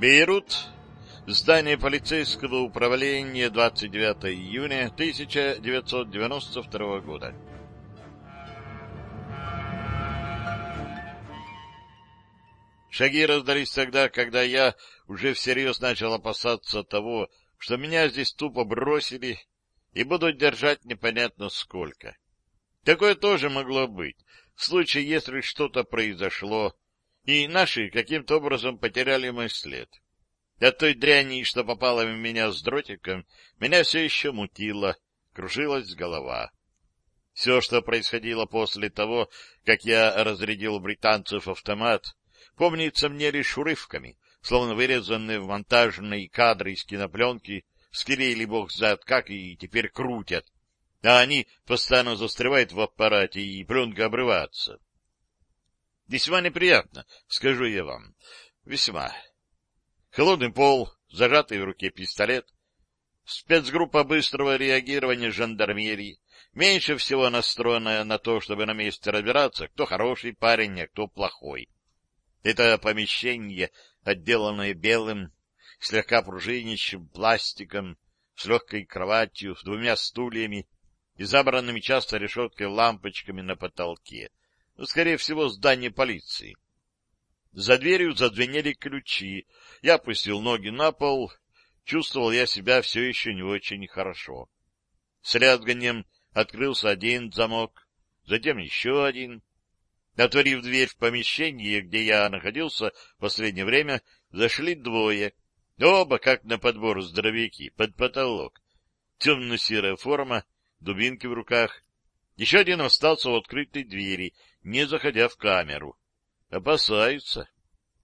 Бейрут, здание полицейского управления, 29 июня 1992 года. Шаги раздались тогда, когда я уже всерьез начал опасаться того, что меня здесь тупо бросили и будут держать непонятно сколько. Такое тоже могло быть, в случае, если что-то произошло, и наши каким-то образом потеряли мой след. От той дряни, что попала в меня с дротиком, меня все еще мутило, кружилась голова. Все, что происходило после того, как я разрядил британцев автомат, помнится мне лишь урывками, словно вырезанные в монтажные кадры из кинопленки, склеили бог знает как и теперь крутят, а они постоянно застревают в аппарате, и пленка обрывается. Весьма неприятно, скажу я вам. Весьма. Холодный пол, зажатый в руке пистолет, спецгруппа быстрого реагирования жандармерии, меньше всего настроенная на то, чтобы на месте разбираться, кто хороший парень, а кто плохой. Это помещение, отделанное белым, слегка пружинищим пластиком, с легкой кроватью, с двумя стульями и забранными часто решеткой лампочками на потолке скорее всего, здание полиции. За дверью зазвенели ключи. Я опустил ноги на пол. Чувствовал я себя все еще не очень хорошо. С лязганием открылся один замок, затем еще один. Отворив дверь в помещение, где я находился в последнее время, зашли двое. Оба, как на подбор здоровяки, под потолок. Темно-серая форма, дубинки в руках. Еще один остался в открытой двери, не заходя в камеру. Опасаются.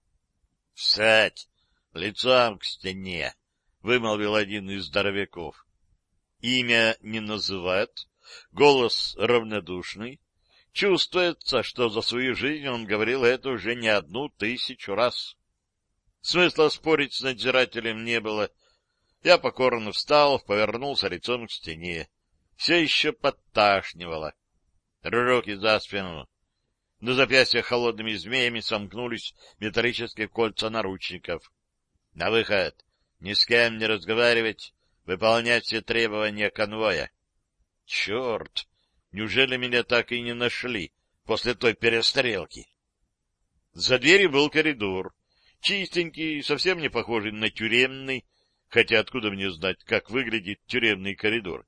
— Встать! Лицом к стене! — вымолвил один из здоровяков. Имя не называют, голос равнодушный. Чувствуется, что за свою жизнь он говорил это уже не одну тысячу раз. Смысла спорить с надзирателем не было. Я покорно встал, повернулся лицом к стене. Все еще подташнивало. Руки за спину. На запястьях холодными змеями сомкнулись металлические кольца наручников. На выход. Ни с кем не разговаривать, выполнять все требования конвоя. Черт! Неужели меня так и не нашли после той перестрелки? За дверью был коридор. Чистенький, совсем не похожий на тюремный, хотя откуда мне знать, как выглядит тюремный коридор.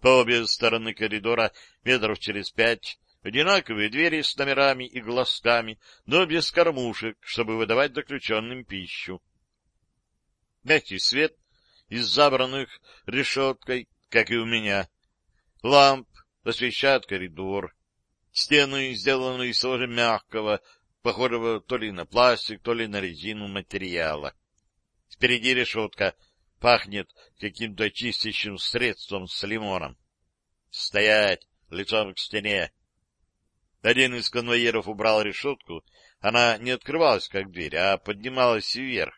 По обе стороны коридора, метров через пять, Одинаковые двери с номерами и глазками, но без кормушек, чтобы выдавать заключенным пищу. Мягкий свет из забранных решеткой, как и у меня. Ламп освещает коридор. Стены сделаны из того же мягкого, похожего то ли на пластик, то ли на резину материала. Впереди решетка пахнет каким-то чистящим средством с лимоном. Стоять лицом к стене. Один из конвоиров убрал решетку. Она не открывалась, как дверь, а поднималась вверх.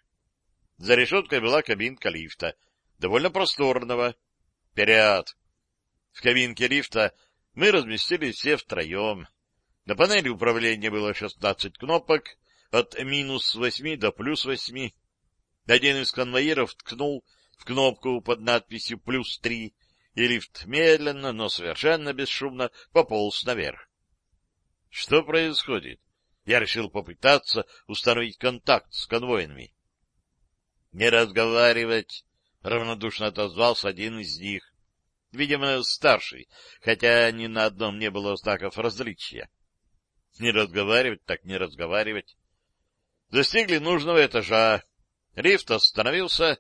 За решеткой была кабинка лифта, довольно просторного. Вперед! В кабинке лифта мы разместились все втроем. На панели управления было шестнадцать кнопок, от минус восьми до плюс восьми. Один из конвоиров ткнул в кнопку под надписью «плюс три», и лифт медленно, но совершенно бесшумно пополз наверх. Что происходит? Я решил попытаться установить контакт с конвоинами. — Не разговаривать, — равнодушно отозвался один из них. Видимо, старший, хотя ни на одном не было знаков различия. Не разговаривать, так не разговаривать. Достигли нужного этажа. Лифт остановился.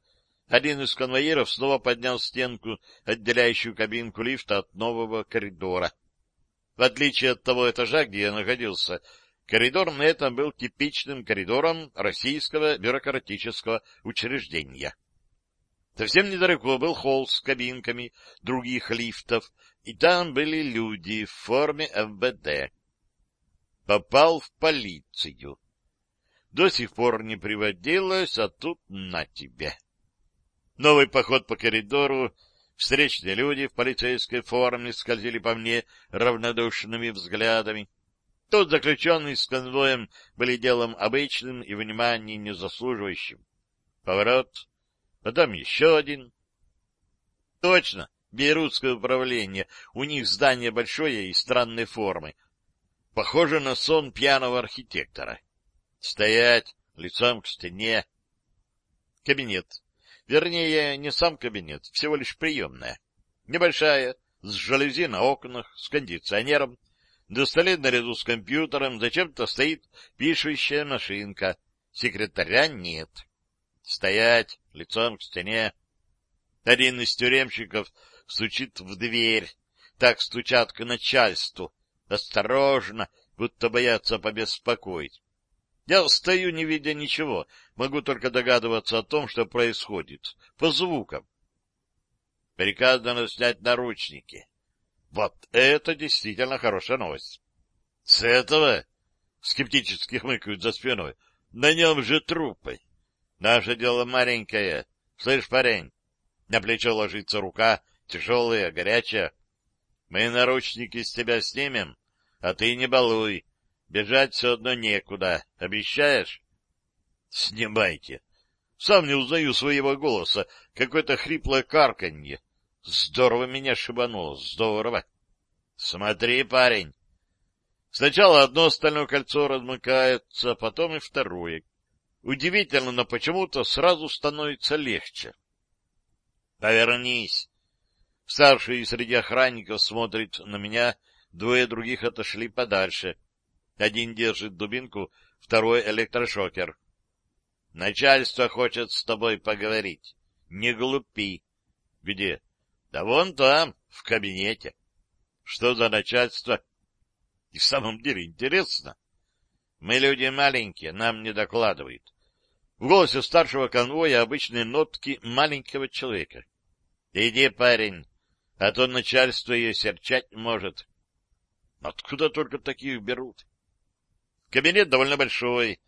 Один из конвоиров снова поднял стенку, отделяющую кабинку лифта от нового коридора. В отличие от того этажа, где я находился, коридор на этом был типичным коридором российского бюрократического учреждения. Совсем недалеко был холл с кабинками других лифтов, и там были люди в форме МВД. Попал в полицию. До сих пор не приводилось, а тут на тебе. Новый поход по коридору Встречные люди в полицейской форме скользили по мне равнодушными взглядами. Тут заключенные с конвоем были делом обычным и внимания не заслуживающим. Поворот. Потом еще один. Точно, Бейрутское управление. У них здание большое и странной формы. Похоже на сон пьяного архитектора. Стоять, лицом к стене. Кабинет. Вернее, не сам кабинет, всего лишь приемная. Небольшая, с жалюзи на окнах, с кондиционером. На столе наряду с компьютером зачем-то стоит пишущая машинка. Секретаря нет. Стоять, лицом к стене. Один из тюремщиков стучит в дверь. Так стучат к начальству. Осторожно, будто боятся побеспокоить. Я стою, не видя ничего, могу только догадываться о том, что происходит, по звукам. Приказано снять наручники. Вот это действительно хорошая новость. С этого скептически хмыкают за спиной. На нем же трупы. Наше дело маленькое. Слышь, парень, на плечо ложится рука, тяжелая, горячая. Мы наручники с тебя снимем, а ты не балуй. Бежать все одно некуда. Обещаешь? Снимайте. Сам не узнаю своего голоса. Какое-то хриплое карканье. Здорово меня шибануло. Здорово. Смотри, парень. Сначала одно стальное кольцо размыкается, потом и второе. Удивительно, но почему-то сразу становится легче. Повернись. Старший среди охранников смотрит на меня, двое других отошли подальше. Один держит дубинку, второй — электрошокер. Начальство хочет с тобой поговорить. Не глупи. Где? Да вон там, в кабинете. Что за начальство? И в самом деле интересно. Мы люди маленькие, нам не докладывают. В голосе старшего конвоя обычные нотки маленького человека. Иди, парень, а то начальство ее серчать может. Откуда только таких берут? Кабинет довольно большой.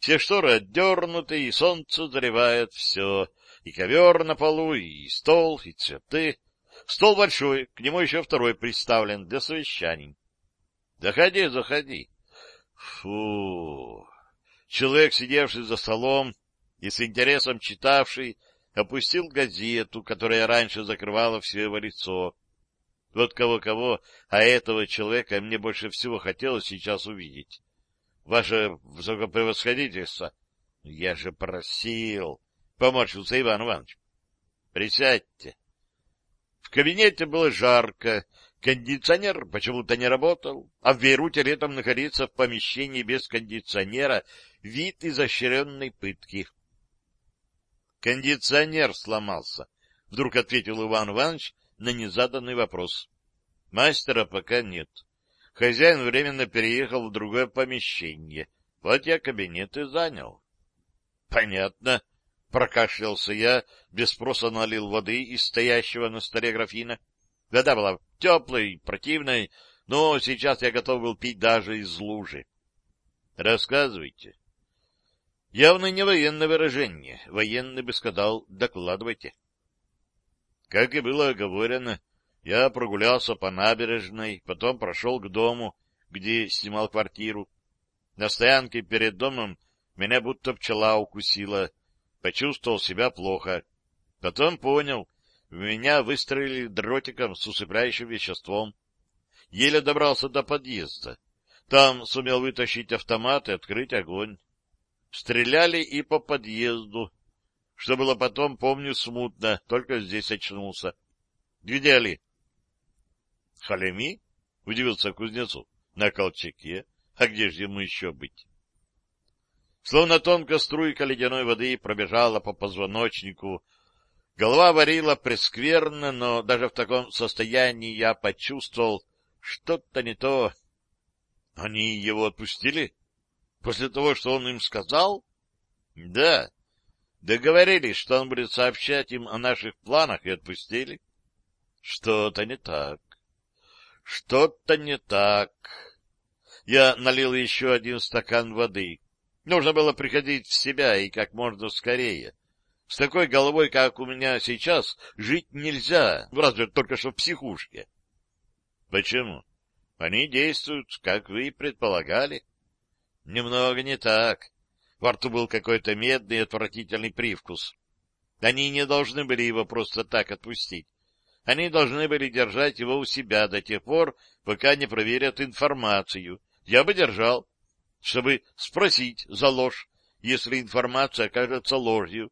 Все шторы отдернуты, и солнце заливает все. И ковер на полу, и стол, и цветы. Стол большой, к нему еще второй приставлен для совещаний. Заходи, заходи. Фу. Человек, сидевший за столом и с интересом читавший, опустил газету, которая раньше закрывала все его лицо. Вот кого-кого, а этого человека мне больше всего хотелось сейчас увидеть. Ваше высокопревосходительство, я же просил, — поморщился Иван Иванович. — Присядьте. В кабинете было жарко, кондиционер почему-то не работал, а в Бейруте летом находиться в помещении без кондиционера — вид изощренной пытки. — Кондиционер сломался, — вдруг ответил Иван Иванович на незаданный вопрос. — Мастера пока нет. Хозяин временно переехал в другое помещение. Вот я кабинет и занял. — Понятно. Прокашлялся я, без спроса налил воды из стоящего на столе графина. Вода была теплой, противной, но сейчас я готов был пить даже из лужи. — Рассказывайте. Явно не военное выражение. Военный бы сказал «докладывайте». Как и было оговорено, я прогулялся по набережной, потом прошел к дому, где снимал квартиру. На стоянке перед домом меня будто пчела укусила. Почувствовал себя плохо. Потом понял, в меня выстрелили дротиком с усыпляющим веществом. Еле добрался до подъезда. Там сумел вытащить автомат и открыть огонь. Стреляли и по подъезду. Что было потом, помню смутно, только здесь очнулся. — Где ли? — Халеми? — удивился Кузнецов. — На Колчаке. А где же ему еще быть? Словно тонкая струйка ледяной воды пробежала по позвоночнику. Голова варила прескверно, но даже в таком состоянии я почувствовал что-то не то. Они его отпустили? После того, что он им сказал? Да. Договорились, что он будет сообщать им о наших планах, и отпустили. Что-то не так. Что-то не так. Я налил еще один стакан воды. Нужно было приходить в себя и как можно скорее. С такой головой, как у меня сейчас, жить нельзя, разве только что в психушке. Почему? Они действуют, как вы и предполагали. Немного не так. Во рту был какой-то медный отвратительный привкус. Они не должны были его просто так отпустить. Они должны были держать его у себя до тех пор, пока не проверят информацию. Я бы держал, чтобы спросить за ложь, если информация окажется ложью.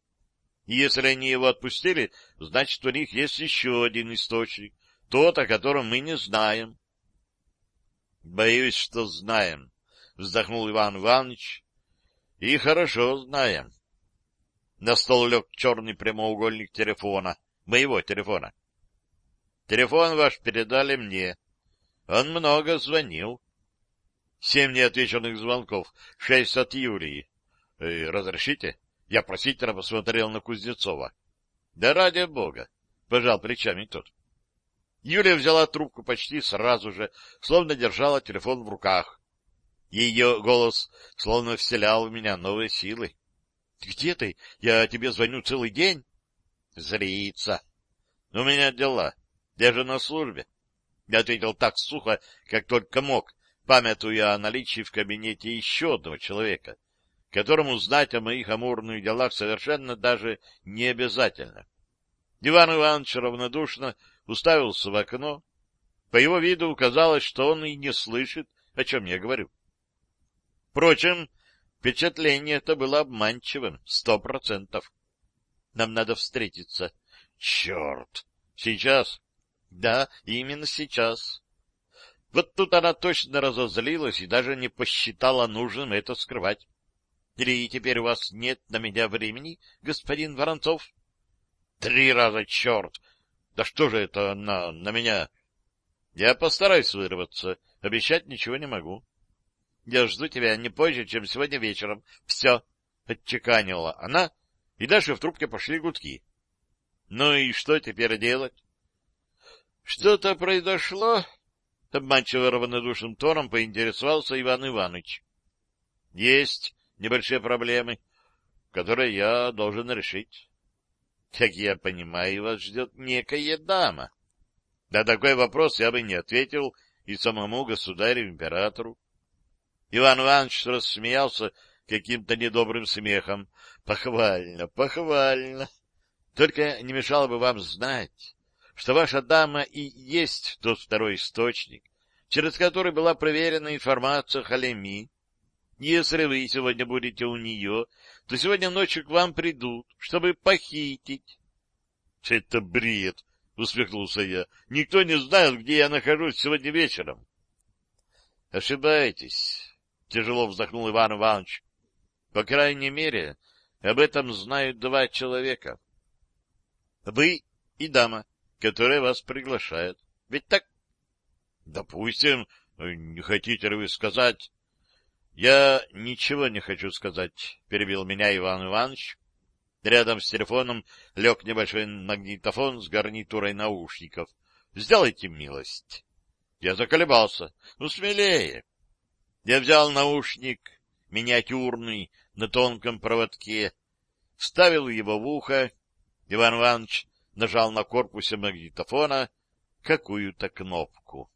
И если они его отпустили, значит, у них есть еще один источник, тот, о котором мы не знаем. — Боюсь, что знаем, — вздохнул Иван Иванович. — И хорошо знаем. На стол лег черный прямоугольник телефона, моего телефона. Телефон ваш передали мне. Он много звонил. Семь неотвеченных звонков, шесть от Юрии. Э, разрешите? Я просительно посмотрел на Кузнецова. — Да ради бога! — пожал плечами тот. Юлия взяла трубку почти сразу же, словно держала телефон в руках. Ее голос словно вселял в меня новые силы. — Где ты? Я тебе звоню целый день. — Зрится. — У меня дела. Я же на службе. Я ответил так сухо, как только мог, памятуя о наличии в кабинете еще одного человека — которому знать о моих амурных делах совершенно даже не обязательно. Иван Иванович равнодушно уставился в окно. По его виду казалось, что он и не слышит, о чем я говорю. Впрочем, впечатление это было обманчивым, сто процентов. Нам надо встретиться. Черт! Сейчас? Да, именно сейчас. Вот тут она точно разозлилась и даже не посчитала нужным это скрывать. Или теперь у вас нет на меня времени, господин Воронцов? Три раза черт! Да что же это на, на меня? Я постараюсь вырваться. Обещать ничего не могу. Я жду тебя не позже, чем сегодня вечером. Все, — отчеканила она, и дальше в трубке пошли гудки. Ну и что теперь делать? Что-то произошло? Обманчиво равнодушным тоном поинтересовался Иван Иванович. Есть небольшие проблемы, которые я должен решить. Как я понимаю, вас ждет некая дама. На такой вопрос я бы не ответил и самому государю-императору. Иван Иванович рассмеялся каким-то недобрым смехом. Похвально, похвально. Только не мешало бы вам знать, что ваша дама и есть тот второй источник, через который была проверена информация Халеми, если вы сегодня будете у нее, то сегодня ночью к вам придут, чтобы похитить. — Это бред! — усмехнулся я. — Никто не знает, где я нахожусь сегодня вечером. — Ошибаетесь, — тяжело вздохнул Иван Иванович. — По крайней мере, об этом знают два человека. Вы и дама, которая вас приглашает. Ведь так? — Допустим, не хотите ли вы сказать... Я ничего не хочу сказать, — перебил меня Иван Иванович. Рядом с телефоном лег небольшой магнитофон с гарнитурой наушников. Сделайте милость. Я заколебался. Ну, смелее. Я взял наушник, миниатюрный, на тонком проводке, вставил его в ухо. Иван Иванович нажал на корпусе магнитофона какую-то кнопку.